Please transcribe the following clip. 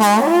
Swing,